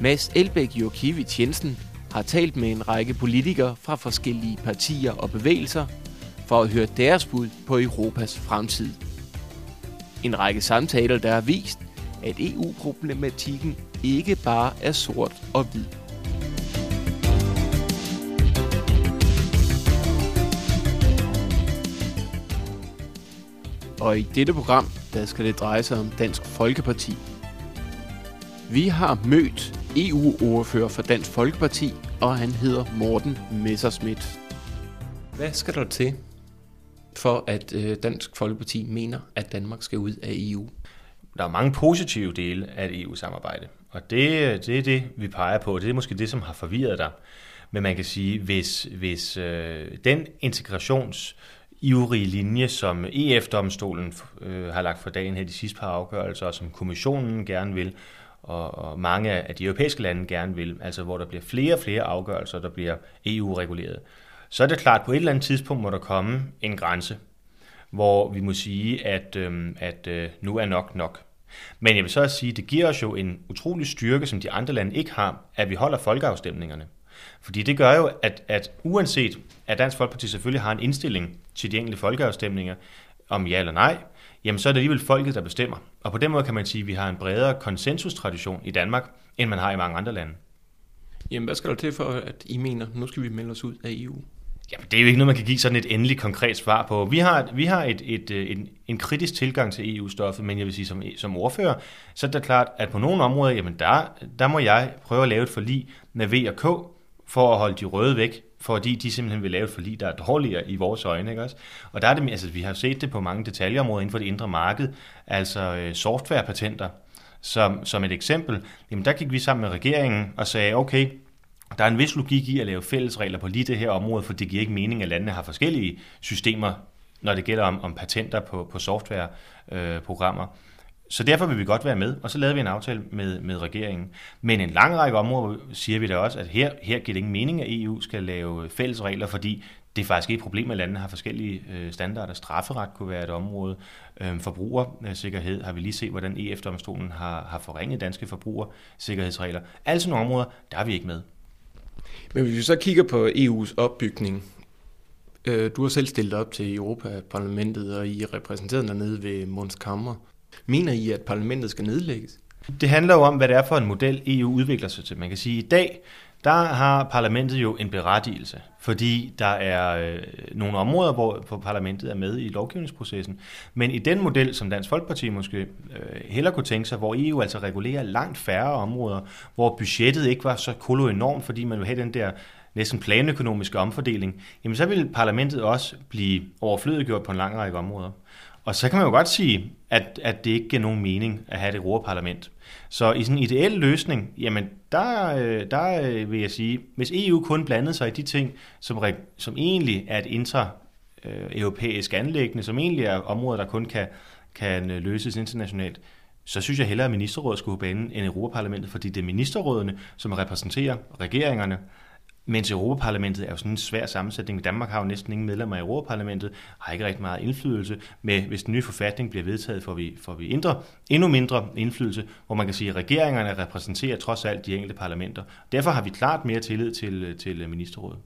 Mads Elbæk Jokiewicz Jensen har talt med en række politikere fra forskellige partier og bevægelser for at høre deres bud på Europas fremtid. En række samtaler, der har vist, at EU-problematikken ikke bare er sort og hvid. Og i dette program, der skal det dreje sig om Dansk Folkeparti. Vi har mødt EU-ordfører for Dansk Folkeparti, og han hedder Morten Messerschmidt. Hvad skal der til, for at øh, Dansk Folkeparti mener, at Danmark skal ud af EU? Der er mange positive dele af et EU-samarbejde, og det, det er det, vi peger på. Det er måske det, som har forvirret dig. Men man kan sige, hvis, hvis øh, den integrations ivrige linje, som EF-domstolen øh, har lagt for dagen her de sidste par afgørelser, og som kommissionen gerne vil, og, og mange af de europæiske lande gerne vil, altså hvor der bliver flere og flere afgørelser, der bliver EU-reguleret, så er det klart, at på et eller andet tidspunkt må der komme en grænse, hvor vi må sige, at, øh, at øh, nu er nok nok. Men jeg vil så også sige, at det giver os jo en utrolig styrke, som de andre lande ikke har, at vi holder folkeafstemningerne. Fordi det gør jo, at, at uanset at Dansk Folkeparti selvfølgelig har en indstilling til de enkelte folkeafstemninger, om ja eller nej, jamen så er det alligevel folket, der bestemmer. Og på den måde kan man sige, at vi har en bredere konsensustradition i Danmark, end man har i mange andre lande. Jamen, hvad skal der til for, at I mener, nu skal vi melde os ud af EU? Jamen, det er jo ikke noget, man kan give sådan et endeligt konkret svar på. Vi har, vi har et, et, et, en, en kritisk tilgang til EU-stoffet, men jeg vil sige, som, som ordfører, så er det klart, at på nogle områder, jamen der, der må jeg prøve at lave et forlig med V og K, for at holde de røde væk, fordi de simpelthen vil lave et forlig, der er dårligere i vores øjne. Ikke også? Og der er det, altså, vi har set det på mange detaljeområder inden for det indre marked, altså øh, softwarepatenter. Som, som et eksempel, jamen der gik vi sammen med regeringen og sagde, okay, der er en vis logik i at lave fælles regler på lige det her område, for det giver ikke mening, at landene har forskellige systemer, når det gælder om, om patenter på, på softwareprogrammer. Øh, så derfor vil vi godt være med, og så lavede vi en aftale med, med regeringen. Men en lang række områder siger vi da også, at her, her giver det ingen mening, at EU skal lave fælles regler, fordi det er faktisk ikke et problem, at landene har forskellige øh, standarder. Strafferet kunne være et område. Øhm, forbrugersikkerhed har vi lige set, hvordan EF-domstolen har, har forringet danske forbrugersikkerhedsregler. Altså nogle områder, der er vi ikke med. Men hvis vi så kigger på EU's opbygning, øh, du har selv stillet op til Europaparlamentet, og I repræsenteret dernede ved Måns Kammer. Mener I, at parlamentet skal nedlægges? Det handler jo om, hvad det er for en model, EU udvikler sig til. Man kan sige, at i dag, der har parlamentet jo en berettigelse, fordi der er øh, nogle områder, hvor, hvor parlamentet er med i lovgivningsprocessen. Men i den model, som Dansk Folkeparti måske øh, heller kunne tænke sig, hvor EU altså regulerer langt færre områder, hvor budgettet ikke var så kolo enormt, fordi man vil have den der næsten planøkonomiske omfordeling, jamen så vil parlamentet også blive overflødiggjort på en lang række områder. Og så kan man jo godt sige, at, at det ikke giver nogen mening at have det Europaparlament. Så i sådan en ideel løsning, jamen der, øh, der øh, vil jeg sige, hvis EU kun blandede sig i de ting, som, som egentlig er et intra-europæisk anlæggende, som egentlig er områder, der kun kan, kan løses internationalt, så synes jeg hellere, at ministerrådet skulle på banen end Europaparlamentet, fordi det er ministerrådene, som repræsenterer regeringerne, mens Europaparlamentet er jo sådan en svær sammensætning. Danmark har jo næsten ingen medlemmer i Europaparlamentet, har ikke rigtig meget indflydelse. Men hvis den nye forfatning bliver vedtaget, får vi, får vi indre, endnu mindre indflydelse, hvor man kan sige, at regeringerne repræsenterer trods alt de enkelte parlamenter. Derfor har vi klart mere tillid til, til ministerrådet.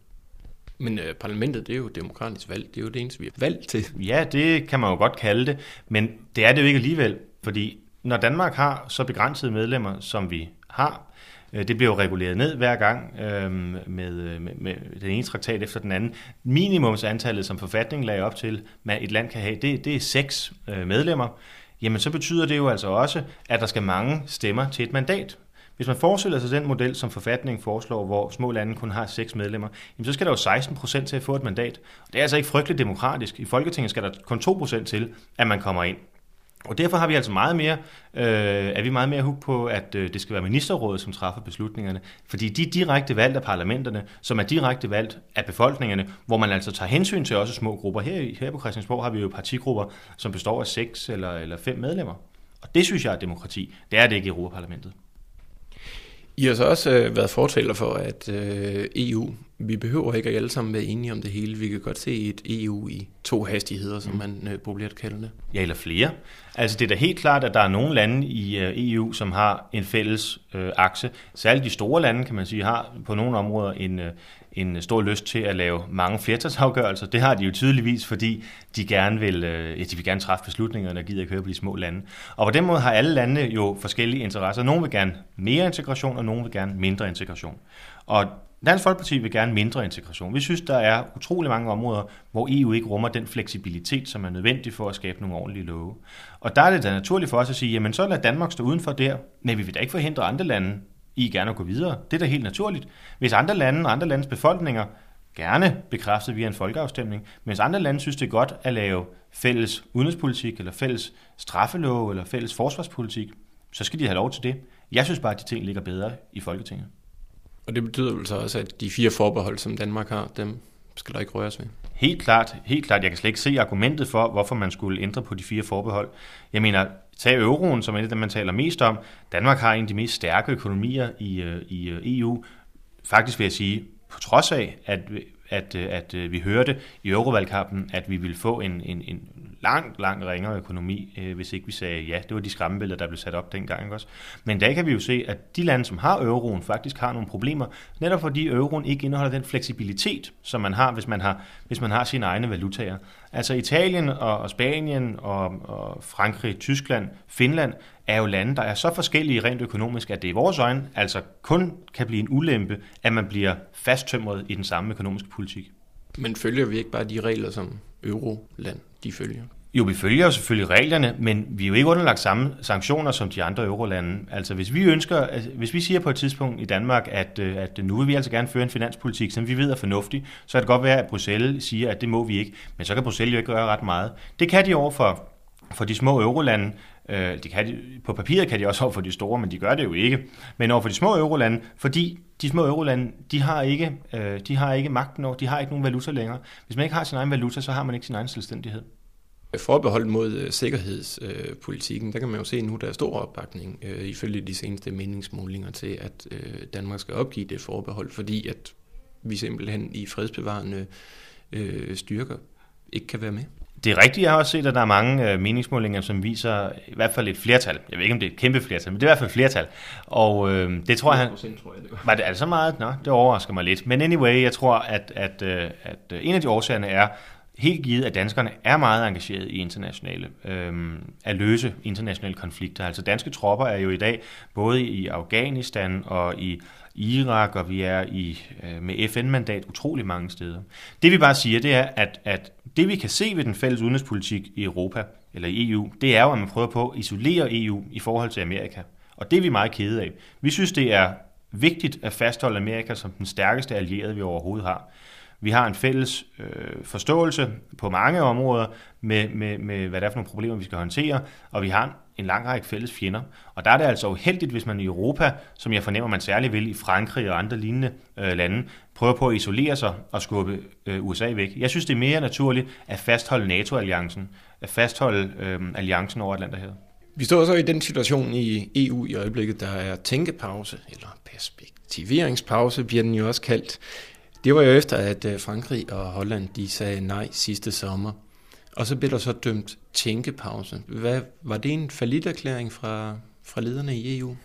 Men øh, parlamentet, det er jo demokratisk valg. Det er jo det eneste, vi har valgt til. Ja, det kan man jo godt kalde det. Men det er det jo ikke alligevel, fordi når Danmark har så begrænsede medlemmer, som vi har, Øh, det bliver jo reguleret ned hver gang øh, med, øh, med, med den ene traktat efter den anden. Minimumsantallet, som forfatningen lagde op til, at et land kan have, det, det er seks øh, medlemmer. Jamen så betyder det jo altså også, at der skal mange stemmer til et mandat. Hvis man forestiller sig den model, som forfatningen foreslår, hvor små lande kun har seks medlemmer, jamen så skal der jo 16 procent til at få et mandat. Og det er altså ikke frygteligt demokratisk. I Folketinget skal der kun 2 procent til, at man kommer ind. Og derfor har vi altså meget mere, øh, er vi meget mere hug på, at øh, det skal være ministerrådet, som træffer beslutningerne. Fordi de er direkte valgt af parlamenterne, som er direkte valgt af befolkningerne, hvor man altså tager hensyn til også små grupper. Her, her på Christiansborg har vi jo partigrupper, som består af seks eller, eller fem medlemmer. Og det synes jeg er demokrati. Det er det ikke i Europaparlamentet. I har så også øh, været fortaler for, at øh, EU, vi behøver ikke alle sammen være enige om det hele. Vi kan godt se et EU i to hastigheder, som mm. man øh, populært kalder det. Ja, eller flere. Altså det er da helt klart, at der er nogle lande i øh, EU, som har en fælles øh, akse. Særligt de store lande, kan man sige, har på nogle områder en, øh, en stor lyst til at lave mange flertalsafgørelser. Det har de jo tydeligvis, fordi de gerne vil, øh, de vil gerne træffe beslutninger, og gider ikke høre på de små lande. Og på den måde har alle lande jo forskellige interesser. Nogle vil gerne mere integration, og nogle vil gerne mindre integration. Og Dansk Folkeparti vil gerne mindre integration. Vi synes, der er utrolig mange områder, hvor EU ikke rummer den fleksibilitet, som er nødvendig for at skabe nogle ordentlige love. Og der er det da naturligt for os at sige, jamen så lad Danmark stå udenfor der, men vi vil da ikke forhindre andre lande i gerne at gå videre. Det er da helt naturligt. Hvis andre lande og andre landes befolkninger gerne bekræftet via en folkeafstemning, mens andre lande synes, det er godt at lave fælles udenrigspolitik, eller fælles straffelov, eller fælles forsvarspolitik, så skal de have lov til det. Jeg synes bare, at de ting ligger bedre i Folketinget. Og det betyder vel så også, at de fire forbehold, som Danmark har, dem skal der ikke røres ved? Helt klart, helt klart. Jeg kan slet ikke se argumentet for, hvorfor man skulle ændre på de fire forbehold. Jeg mener, tag euroen, som er det, man taler mest om. Danmark har en af de mest stærke økonomier i, øh, i øh, EU. Faktisk vil jeg sige, på trods af, at, at, øh, at vi hørte i eurovalgkampen, at vi ville få en, en, en langt, langt ringere økonomi, øh, hvis ikke vi sagde ja. Det var de skræmmebilleder, der blev sat op dengang. Ikke også? Men der kan vi jo se, at de lande, som har euroen, faktisk har nogle problemer, netop fordi euroen ikke indeholder den fleksibilitet, som man har, hvis man har, hvis man har sine egne valutaer. Altså Italien og, og Spanien og, og Frankrig, Tyskland, Finland er jo lande, der er så forskellige rent økonomisk, at det i vores øjne altså kun kan blive en ulempe, at man bliver fasttømret i den samme økonomiske politik. Men følger vi ikke bare de regler, som euroland de følger? Jo, vi følger jo selvfølgelig reglerne, men vi er jo ikke underlagt samme sanktioner som de andre eurolande. Altså hvis vi ønsker, altså, hvis vi siger på et tidspunkt i Danmark, at, øh, at nu vil vi altså gerne føre en finanspolitik, som vi ved er fornuftig, så kan det godt være, at Bruxelles siger, at det må vi ikke, men så kan Bruxelles jo ikke gøre ret meget. Det kan de over for, for de små eurolande, øh, de kan de, på papiret kan de også over for de store, men de gør det jo ikke. Men over for de små eurolande, fordi de små eurolande, de har ikke, øh, de har ikke magten over, de har ikke nogen valuta længere. Hvis man ikke har sin egen valuta, så har man ikke sin egen selvstændighed. Forbehold mod øh, sikkerhedspolitikken, der kan man jo se nu, der er stor opbakning øh, ifølge de seneste meningsmålinger til, at øh, Danmark skal opgive det forbehold, fordi at vi simpelthen i fredsbevarende øh, styrker ikke kan være med. Det er rigtigt, jeg har også set, at der er mange øh, meningsmålinger, som viser i hvert fald et flertal. Jeg ved ikke, om det er et kæmpe flertal, men det er i hvert fald et flertal. Og øh, det tror jeg, han... Tror jeg, det var. var det altså meget? Nå, det overrasker mig lidt. Men anyway, jeg tror, at, at, øh, at en af de årsagerne er, helt givet, at danskerne er meget engageret i internationale, øh, at løse internationale konflikter. Altså danske tropper er jo i dag både i Afghanistan og i Irak, og vi er i øh, med FN-mandat utrolig mange steder. Det vi bare siger, det er, at, at det vi kan se ved den fælles udenrigspolitik i Europa, eller i EU, det er jo, at man prøver på at isolere EU i forhold til Amerika. Og det er vi meget kede af. Vi synes, det er vigtigt at fastholde Amerika som den stærkeste allierede, vi overhovedet har. Vi har en fælles øh, forståelse på mange områder med, med, med, hvad det er for nogle problemer, vi skal håndtere, og vi har en lang række fælles fjender. Og der er det altså uheldigt, hvis man i Europa, som jeg fornemmer, man særligt vil i Frankrig og andre lignende øh, lande, prøver på at isolere sig og skubbe øh, USA væk. Jeg synes, det er mere naturligt at fastholde NATO-alliancen, at fastholde øh, alliancen over Atlanterhavet. Vi står så i den situation i EU i øjeblikket, der er tænkepause, eller perspektiveringspause bliver den jo også kaldt. Det var jo efter, at øh, Frankrig og Holland de sagde nej sidste sommer. Og så blev der så dømt tænkepause. Hvad, var det en erklæring fra, fra lederne i EU?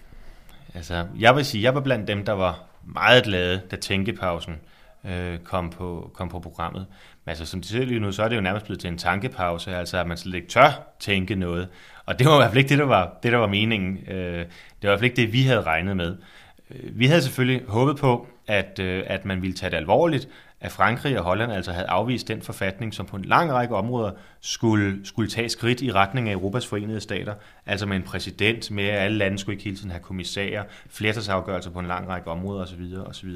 Altså, jeg vil sige, jeg var blandt dem, der var meget glade, da tænkepausen øh, kom, på, kom på programmet. Men altså, som det ser lige nu, så er det jo nærmest blevet til en tankepause, altså at man slet ikke tør tænke noget. Og det var i hvert fald ikke det, der var, det, der var meningen. Øh, det var i hvert fald ikke det, vi havde regnet med. Øh, vi havde selvfølgelig håbet på, at, øh, at man ville tage det alvorligt, at Frankrig og Holland altså havde afvist den forfatning, som på en lang række områder skulle, skulle tage skridt i retning af Europas forenede stater, altså med en præsident, med at alle lande skulle ikke hele tiden have kommissærer, flertalsafgørelser på en lang række områder osv. osv.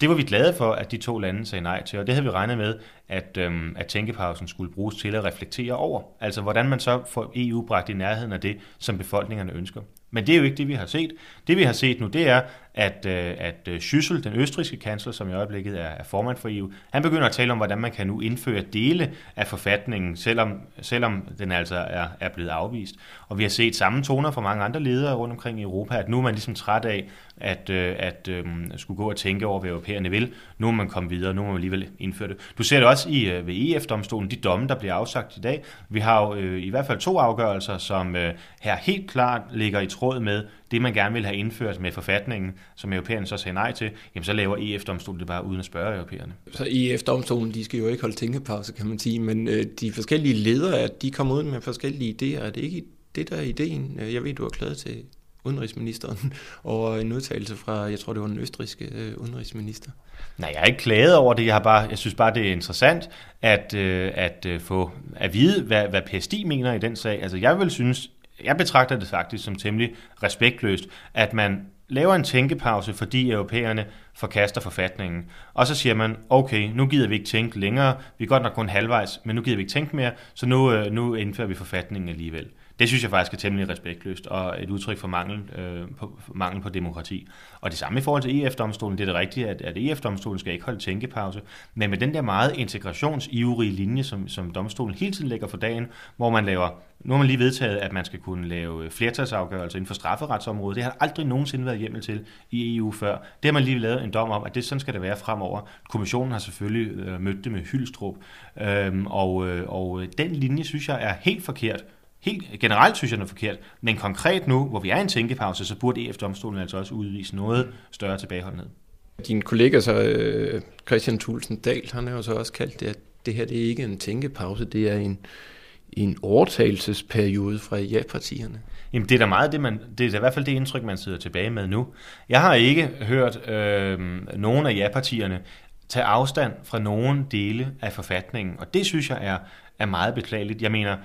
det var vi glade for, at de to lande sagde nej til, og det havde vi regnet med, at, øhm, at tænkepausen skulle bruges til at reflektere over. Altså hvordan man så får EU bragt i nærheden af det, som befolkningerne ønsker. Men det er jo ikke det, vi har set. Det, vi har set nu, det er, at, øh, at øh, Schüssel, den østrigske kansler, som i øjeblikket er, formand for EU, han begynder at tale om, hvordan man kan nu indføre dele af forfatningen, selvom, selvom den altså er, er blevet afvist. Og vi har set samme toner fra mange andre ledere rundt omkring i Europa, at nu er man ligesom træt af at, øh, at, at skulle gå og tænke over, hvad europæerne vil. Nu må man komme videre, nu må man alligevel indføre det. Du ser det også i ved EF-domstolen, de domme, der bliver afsagt i dag. Vi har jo øh, i hvert fald to afgørelser, som øh, her helt klart ligger i tråd med det, man gerne vil have indført med forfatningen, som europæerne så sagde nej til, jamen så laver EF-domstolen det bare uden at spørge europæerne. Så EF-domstolen, de skal jo ikke holde tænkepause, kan man sige, men øh, de forskellige ledere, de kommer ud med forskellige idéer. Er det ikke det, der er ideen? Jeg ved, du har klaget til udenrigsministeren og en udtalelse fra, jeg tror det var den østriske øh, udenrigsminister. Nej, jeg har ikke klaget over det. Jeg, har bare, jeg synes bare, det er interessant at, øh, at øh, få at vide, hvad, hvad PSD mener i den sag. Altså, jeg vil synes, jeg betragter det faktisk som temmelig respektløst, at man laver en tænkepause, fordi europæerne forkaster forfatningen. Og så siger man, okay, nu gider vi ikke tænke længere, vi er godt nok kun halvvejs, men nu gider vi ikke tænke mere, så nu, øh, nu indfører vi forfatningen alligevel. Det synes jeg faktisk er temmelig respektløst og et udtryk for mangel, øh, på, mangel på demokrati. Og det samme i forhold til EF-domstolen, det er det rigtige, at, at EF-domstolen skal ikke holde tænkepause, men med den der meget integrationsivrige linje, som, som domstolen hele tiden lægger for dagen, hvor man laver, nu har man lige vedtaget, at man skal kunne lave flertalsafgørelser inden for strafferetsområdet. Det har aldrig nogensinde været hjemmel til i EU før. Det har man lige lavet en dom om, at det sådan skal det være fremover. Kommissionen har selvfølgelig øh, mødt det med hyldstrup, øhm, og, øh, og den linje synes jeg er helt forkert Helt generelt synes jeg, det er forkert, men konkret nu, hvor vi er i en tænkepause, så burde EF-domstolen altså også udvise noget større tilbageholdenhed. Din kollega, så øh, Christian Thulsen Dahl, han har jo så også kaldt det, at det her det er ikke en tænkepause, det er en, en overtagelsesperiode fra ja-partierne. Jamen det er da meget det, man, det er da i hvert fald det indtryk, man sidder tilbage med nu. Jeg har ikke hørt øh, nogen af ja-partierne tage afstand fra nogen dele af forfatningen, og det synes jeg er, er meget beklageligt. Jeg mener,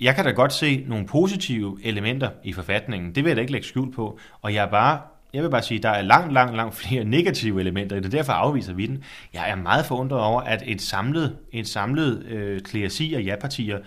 jeg kan da godt se nogle positive elementer i forfatningen. Det vil jeg da ikke lægge skjul på. Og jeg er bare jeg vil bare sige, at der er langt, langt, langt flere negative elementer i det. Derfor afviser vi den. Jeg er meget forundret over, at et samlet, et samlet øh, klæasi af ja-partier,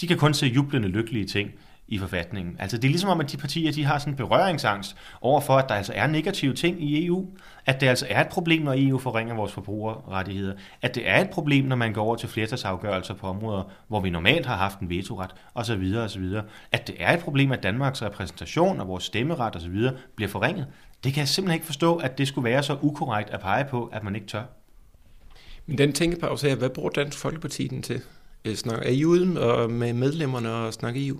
de kan kun se jublende lykkelige ting i forfatningen. Altså det er ligesom om, at de partier de har sådan en berøringsangst over for, at der altså er negative ting i EU, at det altså er et problem, når EU forringer vores forbrugerrettigheder, at det er et problem, når man går over til flertalsafgørelser på områder, hvor vi normalt har haft en vetoret, osv. osv. At det er et problem, at Danmarks repræsentation og vores stemmeret osv. bliver forringet. Det kan jeg simpelthen ikke forstå, at det skulle være så ukorrekt at pege på, at man ikke tør. Men den tænkepause her, hvad bruger Dansk Folkeparti den til? Øh, snakker er I ude med medlemmerne og snakke EU?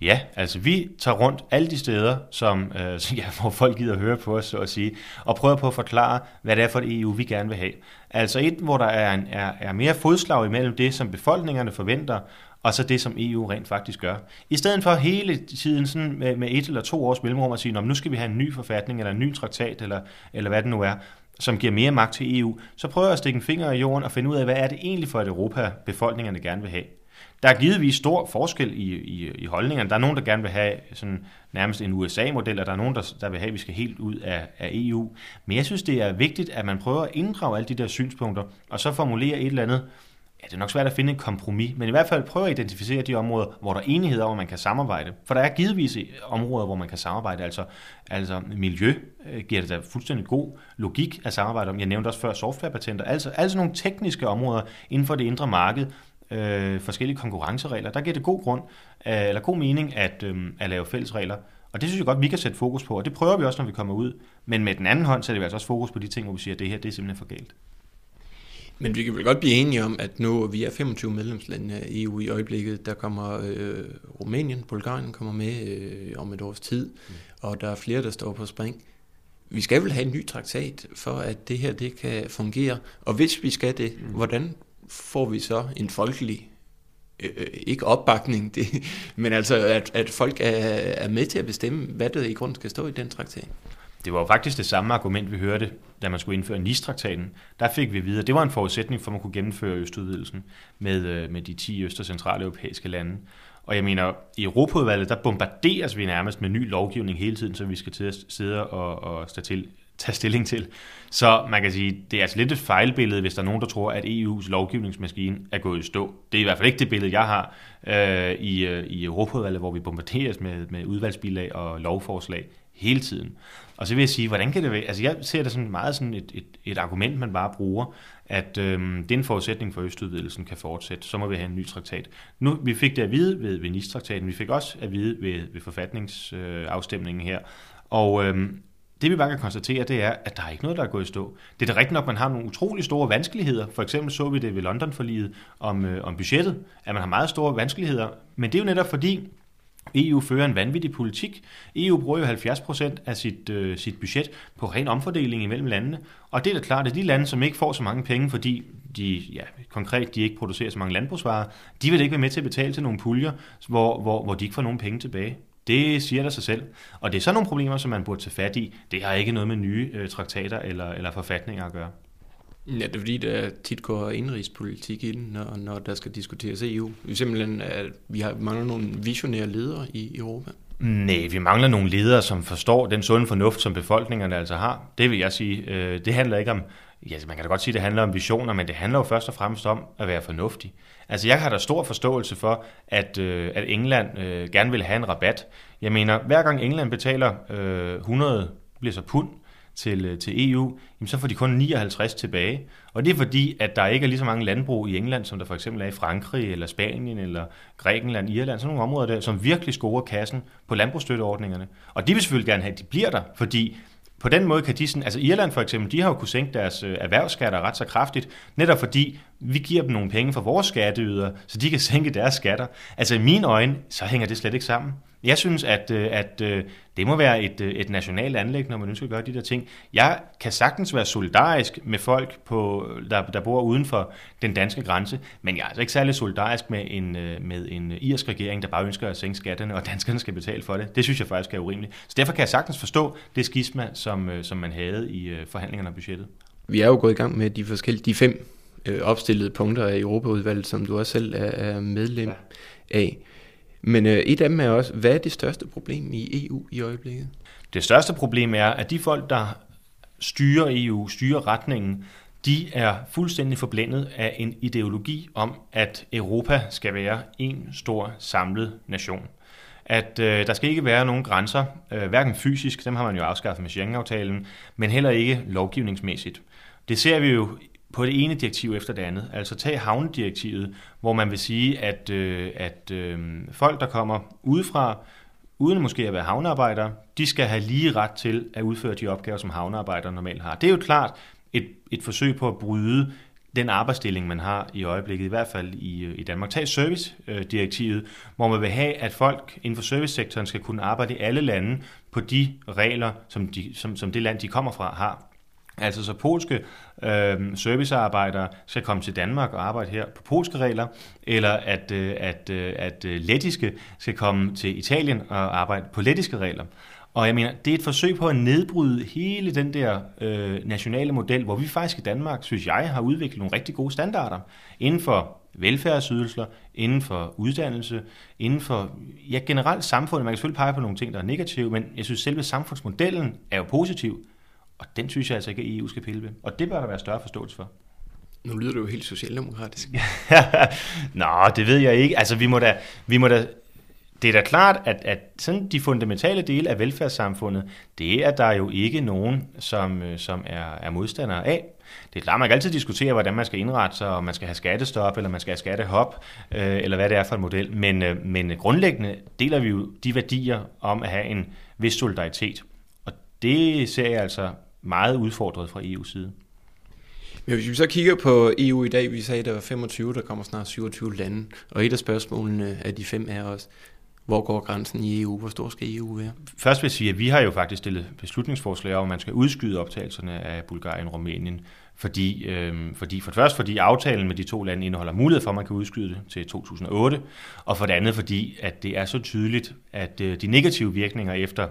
Ja, altså vi tager rundt alle de steder, som, øh, ja, hvor folk gider at høre på os, så at sige, og prøver på at forklare, hvad det er for et EU, vi gerne vil have. Altså et, hvor der er, en, er, er mere fodslag imellem det, som befolkningerne forventer, og så det, som EU rent faktisk gør. I stedet for hele tiden sådan med, med et eller to års mellemrum at sige, nu skal vi have en ny forfatning, eller en ny traktat, eller, eller hvad det nu er, som giver mere magt til EU, så prøver jeg at stikke en finger i jorden og finde ud af, hvad er det egentlig for et Europa, befolkningerne gerne vil have. Der er givetvis stor forskel i, i, i holdningerne. Der er nogen, der gerne vil have sådan nærmest en USA-model, og der er nogen, der, der vil have, at vi skal helt ud af, af EU. Men jeg synes, det er vigtigt, at man prøver at inddrage alle de der synspunkter, og så formulere et eller andet, ja, det er nok svært at finde et kompromis, men i hvert fald prøve at identificere de områder, hvor der er enighed om, at man kan samarbejde. For der er givetvis områder, hvor man kan samarbejde, altså, altså miljø øh, giver det da fuldstændig god logik at samarbejde om. Jeg nævnte også før softwarepatenter, altså, altså nogle tekniske områder inden for det indre marked, øh, forskellige konkurrenceregler, der giver det god grund, øh, eller god mening at, øh, at lave fælles regler. Og det synes jeg godt, vi kan sætte fokus på, og det prøver vi også, når vi kommer ud. Men med den anden hånd sætter vi altså også fokus på de ting, hvor vi siger, at det her det er simpelthen for galt. Men vi kan vel godt blive enige om, at nu vi er 25 medlemslande af EU i øjeblikket, der kommer øh, Rumænien, Bulgarien kommer med øh, om et års tid, mm. og der er flere, der står på spring. Vi skal vel have en ny traktat for, at det her det kan fungere. Og hvis vi skal det, mm. hvordan får vi så en folkelig øh, øh ikke opbakning, det, men altså at, at folk er, er med til at bestemme, hvad der i grunden skal stå i den traktat. Det var jo faktisk det samme argument, vi hørte, da man skulle indføre NIS-traktaten. Der fik vi videre, det var en forudsætning for, at man kunne gennemføre østudvidelsen med, øh, med de 10 øst- og centraleuropæiske lande. Og jeg mener, i Europaudvalget, der bombarderes vi nærmest med ny lovgivning hele tiden, så vi skal til at sidde og, og stå til tage stilling til. Så man kan sige, det er altså lidt et fejlbillede, hvis der er nogen, der tror, at EU's lovgivningsmaskine er gået i stå. Det er i hvert fald ikke det billede, jeg har øh, i, øh, i Europaudvalget, hvor vi bombarderes med, med udvalgsbilag og lovforslag hele tiden. Og så vil jeg sige, hvordan kan det være? Altså jeg ser det sådan meget sådan et, et, et argument, man bare bruger, at øh, det er en forudsætning for, at østudvidelsen kan fortsætte. Så må vi have en ny traktat. Nu, vi fik det at vide ved, ved NIS-traktaten, vi fik også at vide ved, ved forfatningsafstemningen øh, her. Og øhm, det vi bare kan konstatere, det er, at der er ikke noget, der er gået i stå. Det er da rigtigt nok, at man har nogle utrolig store vanskeligheder. For eksempel så vi det ved London-forliget om, øh, om budgettet, at man har meget store vanskeligheder. Men det er jo netop fordi, EU fører en vanvittig politik. EU bruger jo 70% af sit, øh, sit budget på ren omfordeling imellem landene. Og det er da klart, at de lande, som ikke får så mange penge, fordi de ja, konkret de ikke producerer så mange landbrugsvarer, de vil ikke være med til at betale til nogle puljer, hvor, hvor, hvor de ikke får nogen penge tilbage. Det siger der sig selv. Og det er så nogle problemer, som man burde tage fat i. Det har ikke noget med nye øh, traktater eller, eller forfatninger at gøre. Ja, det er fordi, der tit går indrigspolitik i den, når, når der skal diskuteres EU. Simpelthen, at vi har mangler nogle visionære ledere i Europa. Nej, vi mangler nogle ledere, som forstår den sunde fornuft, som befolkningerne altså har. Det vil jeg sige. Øh, det handler ikke om, ja, man kan da godt sige, at det handler om visioner, men det handler jo først og fremmest om at være fornuftig. Altså, jeg har da stor forståelse for, at, øh, at England øh, gerne vil have en rabat. Jeg mener, hver gang England betaler øh, 100 bliver så pund, til, øh, til EU, jamen så får de kun 59 tilbage. Og det er fordi, at der ikke er lige så mange landbrug i England, som der for eksempel er i Frankrig, eller Spanien, eller Grækenland, Irland, sådan nogle områder der, som virkelig scorer kassen på landbrugsstøtteordningerne. Og de vil selvfølgelig gerne have, at de bliver der, fordi på den måde kan de sådan, altså Irland for eksempel, de har jo kunnet sænke deres øh, erhvervsskatter ret så kraftigt, netop fordi vi giver dem nogle penge for vores skatteyder, så de kan sænke deres skatter. Altså i mine øjne, så hænger det slet ikke sammen. Jeg synes, at, øh, at øh, det må være et, et nationalt anlæg, når man ønsker at gøre de der ting. Jeg kan sagtens være solidarisk med folk, på, der, der bor uden for den danske grænse, men jeg er altså ikke særlig solidarisk med en, med en irsk regering, der bare ønsker at sænke skatterne, og danskerne skal betale for det. Det synes jeg faktisk er urimeligt. Så derfor kan jeg sagtens forstå det skisma, som, som man havde i forhandlingerne om budgettet. Vi er jo gået i gang med de forskellige, de fem øh, opstillede punkter af Europaudvalget, som du også selv er, er medlem ja. af. Men øh, et af dem er også, hvad er det største problem i EU i øjeblikket? Det største problem er, at de folk, der styrer EU, styrer retningen, de er fuldstændig forblændet af en ideologi om, at Europa skal være en stor samlet nation. At øh, der skal ikke være nogen grænser, øh, hverken fysisk, dem har man jo afskaffet med Schengen-aftalen, men heller ikke lovgivningsmæssigt. Det ser vi jo på det ene direktiv efter det andet. Altså tag havnedirektivet, hvor man vil sige, at, øh, at øh, folk, der kommer udefra, uden måske at være havnearbejdere, de skal have lige ret til at udføre de opgaver, som havnearbejdere normalt har. Det er jo klart et, et forsøg på at bryde den arbejdsdeling, man har i øjeblikket, i hvert fald i, øh, i Danmark. Tag service-direktivet, hvor man vil have, at folk inden for servicesektoren skal kunne arbejde i alle lande på de regler, som, de, som, som det land, de kommer fra, har. Altså så polske øh, servicearbejdere skal komme til Danmark og arbejde her på polske regler, eller at, øh, at, øh, at øh, lettiske skal komme til Italien og arbejde på lettiske regler. Og jeg mener, det er et forsøg på at nedbryde hele den der øh, nationale model, hvor vi faktisk i Danmark, synes jeg, har udviklet nogle rigtig gode standarder inden for velfærdsydelser, inden for uddannelse, inden for ja, generelt samfundet. Man kan selvfølgelig pege på nogle ting, der er negative, men jeg synes, selve samfundsmodellen er jo positiv. Og den synes jeg altså ikke, at EU skal pille ved. Og det bør der være større forståelse for. Nu lyder det jo helt socialdemokratisk. Nå, det ved jeg ikke. Altså, vi må da, vi må da det er da klart, at, at sådan de fundamentale dele af velfærdssamfundet, det er der jo ikke nogen, som, øh, som er, er modstandere af. Det er klart, man kan altid diskutere, hvordan man skal indrette sig, om man skal have skattestop, eller man skal have skattehop, øh, eller hvad det er for en model. Men, øh, men grundlæggende deler vi jo de værdier om at have en vis solidaritet. Og det ser jeg altså meget udfordret fra EU's side. Men hvis vi så kigger på EU i dag, vi sagde, at der var 25, der kommer snart 27 lande, og et af spørgsmålene af de fem er også, hvor går grænsen i EU? Hvor stor skal EU være? Først vil jeg sige, at vi har jo faktisk stillet beslutningsforslag om, at man skal udskyde optagelserne af Bulgarien og Rumænien, fordi, øh, fordi for det første fordi aftalen med de to lande indeholder mulighed for, at man kan udskyde det til 2008, og for det andet fordi, at det er så tydeligt, at øh, de negative virkninger efter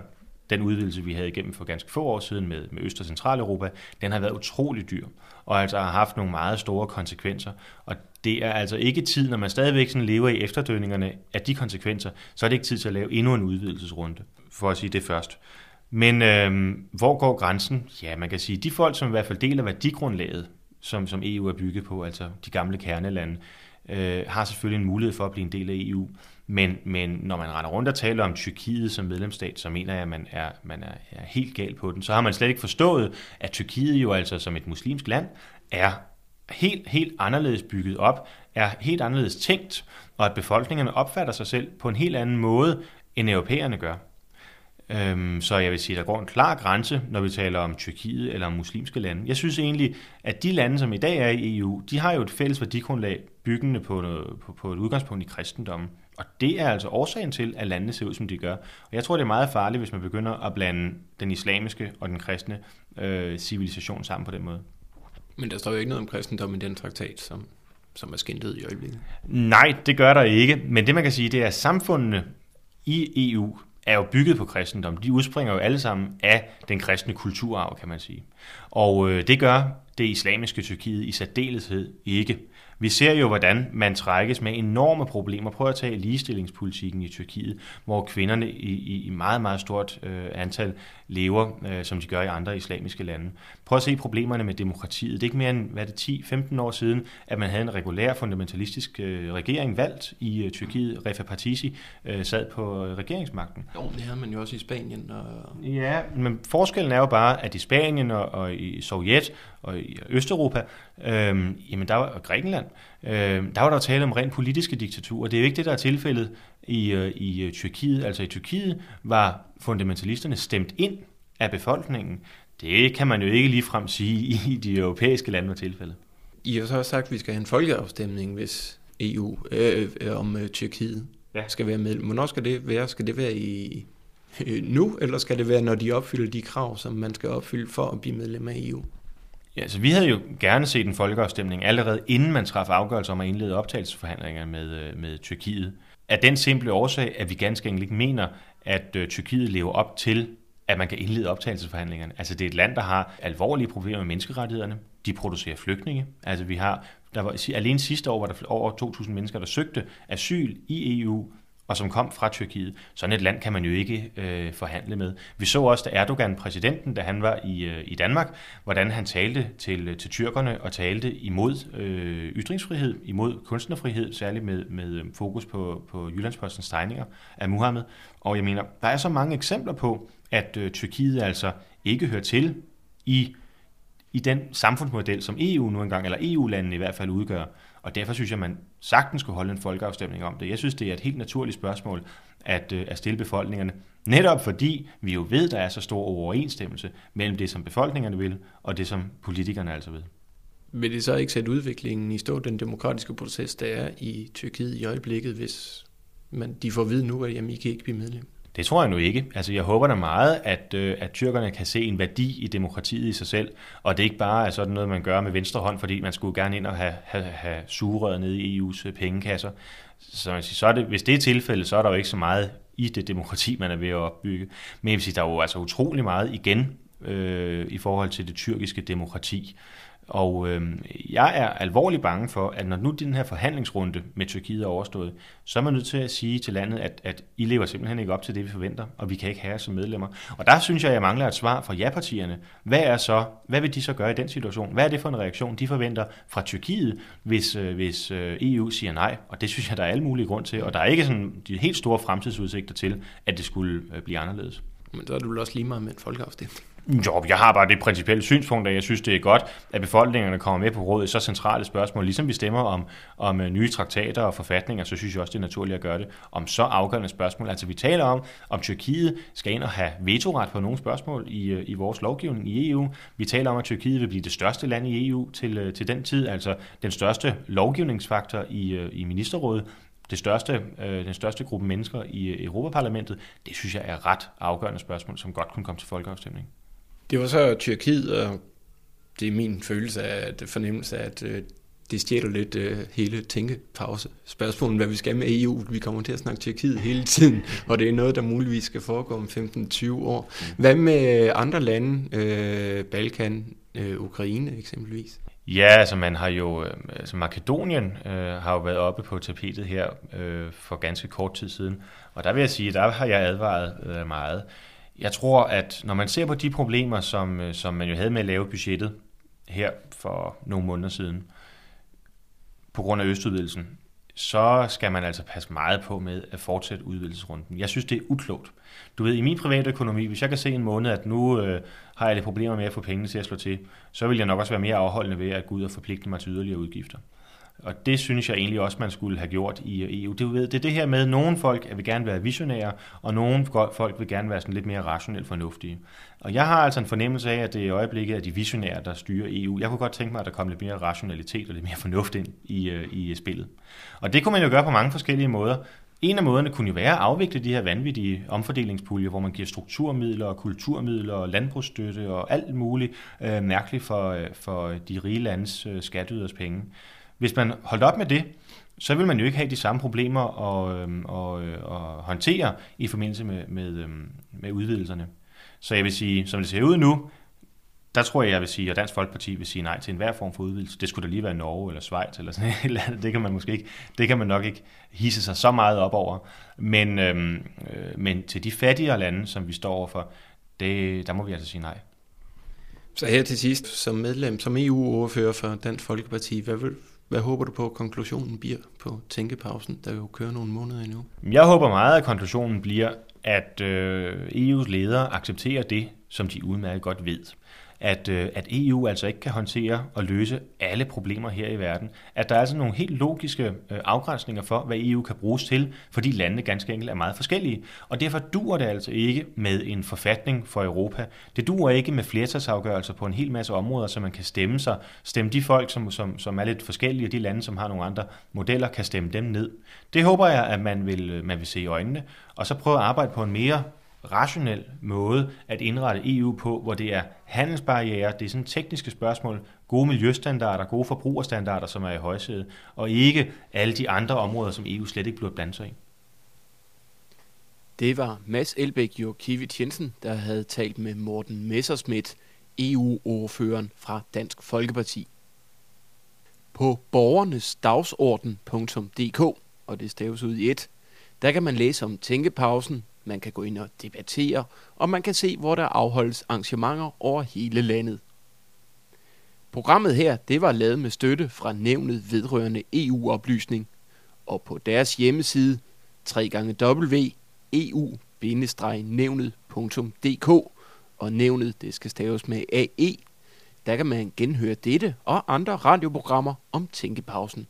den udvidelse, vi havde igennem for ganske få år siden med, med Øst- og Centraleuropa, den har været utrolig dyr, og altså har haft nogle meget store konsekvenser. Og det er altså ikke tid, når man stadigvæk sådan lever i efterdønningerne af de konsekvenser, så er det ikke tid til at lave endnu en udvidelsesrunde, for at sige det først. Men øh, hvor går grænsen? Ja, man kan sige, de folk, som i hvert fald deler værdigrundlaget, som, som EU er bygget på, altså de gamle kernelande, øh, har selvfølgelig en mulighed for at blive en del af EU. Men, men når man render rundt og taler om Tyrkiet som medlemsstat, så mener jeg, at man er, man er, er helt gal på den. Så har man slet ikke forstået, at Tyrkiet jo altså som et muslimsk land er helt, helt anderledes bygget op, er helt anderledes tænkt, og at befolkningerne opfatter sig selv på en helt anden måde, end europæerne gør. Øhm, så jeg vil sige, at der går en klar grænse, når vi taler om Tyrkiet eller om muslimske lande. Jeg synes egentlig, at de lande, som i dag er i EU, de har jo et fælles værdigrundlag byggende på, noget, på, på et udgangspunkt i kristendommen. Og det er altså årsagen til, at landene ser ud, som de gør. Og jeg tror, det er meget farligt, hvis man begynder at blande den islamiske og den kristne øh, civilisation sammen på den måde. Men der står jo ikke noget om kristendom i den traktat, som, som er skændet i øjeblikket. Nej, det gør der ikke. Men det man kan sige, det er, at samfundene i EU er jo bygget på kristendom. De udspringer jo alle sammen af den kristne kulturarv, kan man sige. Og øh, det gør det islamiske Tyrkiet i særdeleshed ikke. Vi ser jo, hvordan man trækkes med enorme problemer. Prøv at tage ligestillingspolitikken i Tyrkiet, hvor kvinderne i, i meget, meget stort øh, antal lever, øh, som de gør i andre islamiske lande. Prøv at se problemerne med demokratiet. Det er ikke mere end hvad det, 10-15 år siden, at man havde en regulær fundamentalistisk øh, regering valgt i øh, Tyrkiet. Refa Partisi øh, sad på øh, regeringsmagten. Jo, det havde man jo også i Spanien. Og... Ja, men forskellen er jo bare, at i Spanien og, og i Sovjet og i Østeuropa, øh, jamen der var og Grækenland, øh, der var der tale om rent politiske diktaturer. Det er jo ikke det, der er tilfældet i, øh, i øh, Tyrkiet. Altså i Tyrkiet var fundamentalisterne stemt ind af befolkningen. Det kan man jo ikke ligefrem sige i de europæiske lande var tilfældet. I har så også sagt, at vi skal have en folkeafstemning, hvis EU øh, øh, om øh, Tyrkiet ja. skal være med. Hvornår skal det være? Skal det være i øh, nu, eller skal det være, når de opfylder de krav, som man skal opfylde for at blive medlem af EU? Ja, så vi havde jo gerne set en folkeafstemning allerede inden man træffede afgørelse om at indlede optagelsesforhandlinger med, øh, med Tyrkiet. Af den simple årsag, at vi ganske enkelt ikke mener, at øh, Tyrkiet lever op til, at man kan indlede optagelsesforhandlingerne. Altså det er et land, der har alvorlige problemer med menneskerettighederne. De producerer flygtninge. Altså vi har, der var, alene sidste år var der over 2.000 mennesker, der søgte asyl i EU og som kom fra Tyrkiet. Sådan et land kan man jo ikke øh, forhandle med. Vi så også, da Erdogan, præsidenten, da han var i, øh, i Danmark, hvordan han talte til, øh, til tyrkerne og talte imod øh, ytringsfrihed, imod kunstnerfrihed, særligt med, med øh, fokus på, på Jyllandspostens tegninger af Muhammed. Og jeg mener, der er så mange eksempler på, at øh, Tyrkiet altså ikke hører til i, i den samfundsmodel, som EU nu engang, eller EU-landene i hvert fald udgør. Og derfor synes jeg, man sagtens skulle holde en folkeafstemning om det. Jeg synes, det er et helt naturligt spørgsmål at, øh, at stille befolkningerne. Netop fordi vi jo ved, der er så stor overensstemmelse mellem det, som befolkningerne vil, og det, som politikerne altså vil. Vil det så ikke sætte udviklingen i stå, den demokratiske proces, der er i Tyrkiet i øjeblikket, hvis man, de får at vide nu, at jamen, I kan ikke blive medlem? Det tror jeg nu ikke. Altså, jeg håber da meget, at, øh, at tyrkerne kan se en værdi i demokratiet i sig selv, og det ikke bare er sådan noget, man gør med venstre hånd, fordi man skulle gerne ind og have, have, have sugerøret ned i EU's øh, pengekasser. Så, så er det, hvis det er tilfældet, så er der jo ikke så meget i det demokrati, man er ved at opbygge. Men jeg vil sige, der er jo altså utrolig meget igen øh, i forhold til det tyrkiske demokrati. Og øh, jeg er alvorligt bange for, at når nu den her forhandlingsrunde med Tyrkiet er overstået, så er man nødt til at sige til landet, at, at I lever simpelthen ikke op til det, vi forventer, og vi kan ikke have som medlemmer. Og der synes jeg, at jeg mangler et svar fra ja-partierne. Hvad, er så, hvad vil de så gøre i den situation? Hvad er det for en reaktion, de forventer fra Tyrkiet, hvis, øh, hvis øh, EU siger nej? Og det synes jeg, der er alle mulige grund til, og der er ikke sådan de helt store fremtidsudsigter til, at det skulle øh, blive anderledes. Men så er det vel også lige meget med en folkeafstemning. Jo, jeg har bare det principielle synspunkt, at jeg synes, det er godt, at befolkningerne kommer med på råd i så centrale spørgsmål. Ligesom vi stemmer om, om øh, nye traktater og forfatninger, så synes jeg også, det er naturligt at gøre det om så afgørende spørgsmål. Altså vi taler om, om Tyrkiet skal ind og have vetoret på nogle spørgsmål i, øh, i vores lovgivning i EU. Vi taler om, at Tyrkiet vil blive det største land i EU til, øh, til den tid, altså den største lovgivningsfaktor i, i ministerrådet det største, øh, den største gruppe mennesker i Europaparlamentet, det synes jeg er ret afgørende spørgsmål, som godt kunne komme til folkeafstemning. Det var så Tyrkiet, og det er min følelse af, det fornemmelse af, at øh, det stjæler lidt uh, hele tænkepause. Spørgsmålet, hvad vi skal med EU. Vi kommer til at snakke Tyrkiet hele tiden, og det er noget, der muligvis skal foregå om 15-20 år. Hvad med andre lande, Balkan, Ukraine eksempelvis? Ja, altså man har jo, altså Makedonien uh, har jo været oppe på tapetet her uh, for ganske kort tid siden, og der vil jeg sige, der har jeg advaret uh, meget. Jeg tror, at når man ser på de problemer, som, øh, som man jo havde med at lave budgettet her for nogle måneder siden, på grund af østudvidelsen, så skal man altså passe meget på med at fortsætte udvidelsesrunden. Jeg synes, det er uklogt. Du ved, i min private økonomi, hvis jeg kan se en måned, at nu øh, har jeg lidt problemer med at få pengene til at slå til, så vil jeg nok også være mere afholdende ved at gå ud og forpligte mig til yderligere udgifter. Og det synes jeg egentlig også, man skulle have gjort i EU. Det, ved, det er det her med, at nogle folk øh, vil gerne være visionære, og nogle folk vil gerne være sådan lidt mere rationelt fornuftige. Og jeg har altså en fornemmelse af, at det i øjeblikket er de visionære, der styrer EU. Jeg kunne godt tænke mig, at der kom lidt mere rationalitet og lidt mere fornuft ind i, øh, i spillet. Og det kunne man jo gøre på mange forskellige måder. En af måderne kunne jo være at afvikle de her vanvittige omfordelingspuljer, hvor man giver strukturmidler og kulturmidler og landbrugsstøtte og alt muligt øh, mærkeligt for, øh, for de rige landes øh, skatteyders penge. Hvis man holdt op med det, så vil man jo ikke have de samme problemer at, øhm, øh, at, at håndtere i forbindelse med, med, øhm, med udvidelserne. Så jeg vil sige, som det ser ud nu, der tror jeg, jeg vil sige, at Dansk Folkeparti vil sige nej til enhver form for udvidelse. Det skulle da lige være Norge eller Schweiz eller sådan et eller andet. Det kan man måske ikke, det kan man nok ikke hisse sig så meget op over. Men, øhm, øh, men til de fattigere lande, som vi står overfor, det, der må vi altså sige nej. Så her til sidst, som medlem, som EU-ordfører for Dansk Folkeparti, hvad, vil, hvad håber du på, at konklusionen bliver på tænkepausen, der jo kører nogle måneder endnu? Jeg håber meget, at konklusionen bliver, at øh, EU's ledere accepterer det, som de udmærket godt ved at, øh, at EU altså ikke kan håndtere og løse alle problemer her i verden. At der er altså nogle helt logiske øh, afgrænsninger for, hvad EU kan bruges til, fordi landene ganske enkelt er meget forskellige. Og derfor dur det altså ikke med en forfatning for Europa. Det dur ikke med flertalsafgørelser på en hel masse områder, så man kan stemme sig. Stemme de folk, som, som, som er lidt forskellige, og de lande, som har nogle andre modeller, kan stemme dem ned. Det håber jeg, at man vil, øh, man vil se i øjnene, og så prøve at arbejde på en mere rationel måde at indrette EU på, hvor det er handelsbarriere, det er sådan tekniske spørgsmål, gode miljøstandarder, gode forbrugerstandarder, som er i højsædet, og ikke alle de andre områder, som EU slet ikke burde blande sig i. Det var Mads Elbæk Jokiewicz Jensen, der havde talt med Morten Messerschmidt, EU-ordføreren fra Dansk Folkeparti. På borgernes dagsorden.dk, og det staves ud i et, der kan man læse om tænkepausen, man kan gå ind og debattere, og man kan se, hvor der afholdes arrangementer over hele landet. Programmet her, det var lavet med støtte fra nævnet vedrørende EU-oplysning, og på deres hjemmeside www.eu-nævnet.dk og nævnet, det skal staves med AE, der kan man genhøre dette og andre radioprogrammer om tænkepausen.